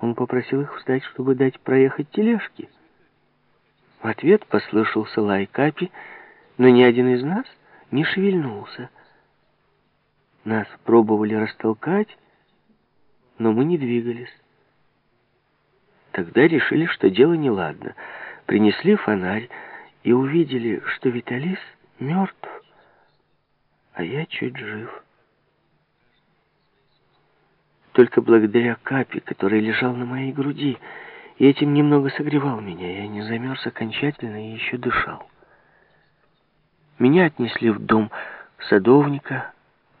Он попросил их встать, чтобы дать проехать тележки. В ответ послышался лай капи, но ни один из нас не шевельнулся. Нас пробовали растолкать, но мы не двигались. Тогда решили, что дело неладно. Принесли фонарь и увидели, что Виталис мертв, а я чуть жив. Только благодаря капе, который лежал на моей груди, и этим немного согревал меня, я не замерз окончательно и еще дышал. Меня отнесли в дом садовника,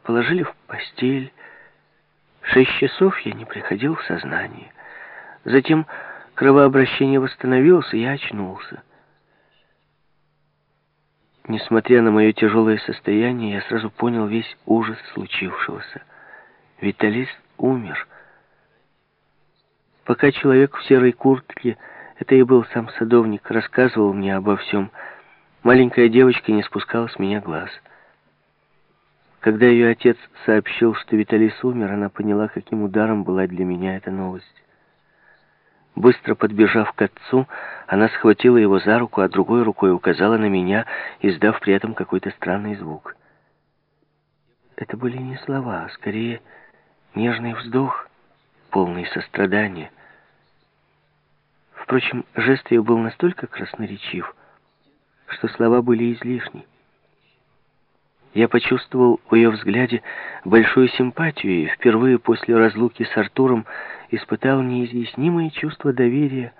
положили в постель. Шесть часов я не приходил в сознание. Затем кровообращение восстановилось, и я очнулся. Несмотря на мое тяжелое состояние, я сразу понял весь ужас случившегося. Виталис умер. Пока человек в серой куртке, это и был сам садовник, рассказывал мне обо всем, маленькая девочка не спускала с меня глаз. Когда ее отец сообщил, что Виталис умер, она поняла, каким ударом была для меня эта новость. Быстро подбежав к отцу, она схватила его за руку, а другой рукой указала на меня, издав при этом какой-то странный звук. Это были не слова, а скорее нежный вздох, полный сострадания. Впрочем, жест ее был настолько красноречив, что слова были излишни. Я почувствовал в ее взгляде большую симпатию и впервые после разлуки с Артуром испытал неизъяснимое чувство доверия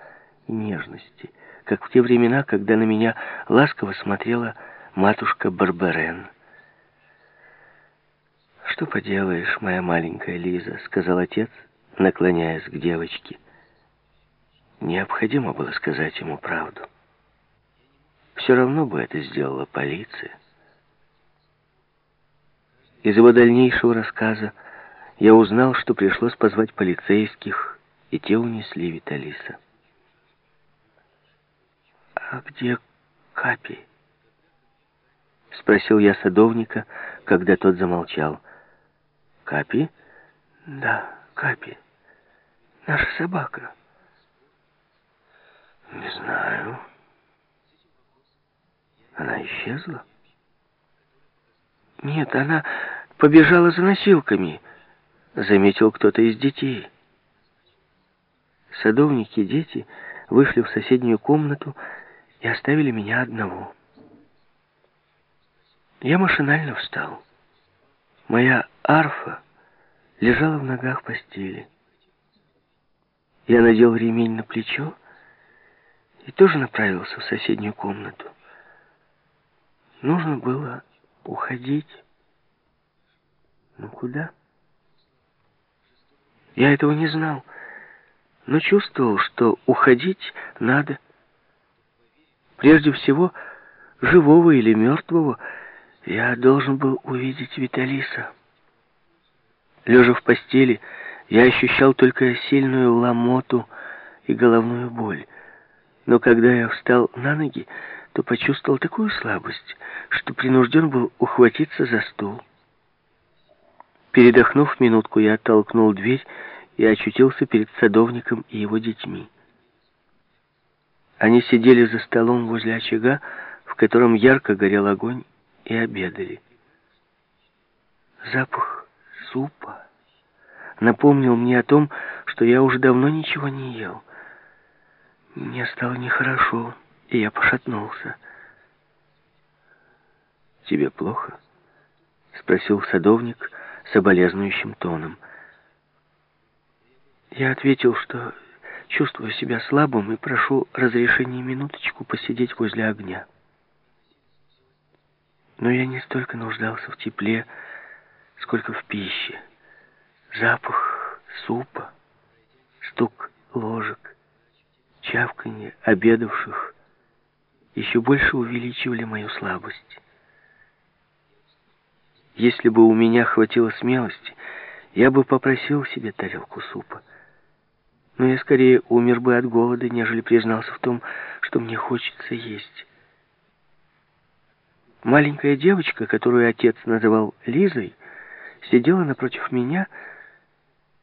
и нежности, как в те времена, когда на меня ласково смотрела матушка Барберен. «Что поделаешь, моя маленькая Лиза», — сказал отец, наклоняясь к девочке. Необходимо было сказать ему правду. Все равно бы это сделала полиция. Из его дальнейшего рассказа я узнал, что пришлось позвать полицейских, и те унесли Виталиса. «А где Капи?» — спросил я садовника, когда тот замолчал. «Капи?» «Да, Капи. Наша собака». «Не знаю. Она исчезла?» «Нет, она побежала за носилками», — заметил кто-то из детей. Садовники и дети вышли в соседнюю комнату и оставили меня одного. Я машинально встал. Моя арфа лежала в ногах постели. Я надел ремень на плечо и тоже направился в соседнюю комнату. Нужно было уходить. Ну куда? Я этого не знал, но чувствовал, что уходить надо. Прежде всего, живого или мертвого, я должен был увидеть Виталиса. Лежа в постели, я ощущал только сильную ломоту и головную боль. Но когда я встал на ноги, то почувствовал такую слабость, что принужден был ухватиться за стул. Передохнув минутку, я оттолкнул дверь и очутился перед садовником и его детьми. Они сидели за столом возле очага, в котором ярко горел огонь, и обедали. Запах супа напомнил мне о том, что я уже давно ничего не ел. Мне стало нехорошо, и я пошатнулся. «Тебе плохо?» — спросил садовник, — соболезнующим тоном. Я ответил, что чувствую себя слабым и прошу разрешения минуточку посидеть возле огня. Но я не столько нуждался в тепле, сколько в пище. Запах супа, стук ложек, чавканье обедавших еще больше увеличивали мою слабость. Если бы у меня хватило смелости, я бы попросил себе тарелку супа. Но я скорее умер бы от голода, нежели признался в том, что мне хочется есть. Маленькая девочка, которую отец называл Лизой, сидела напротив меня,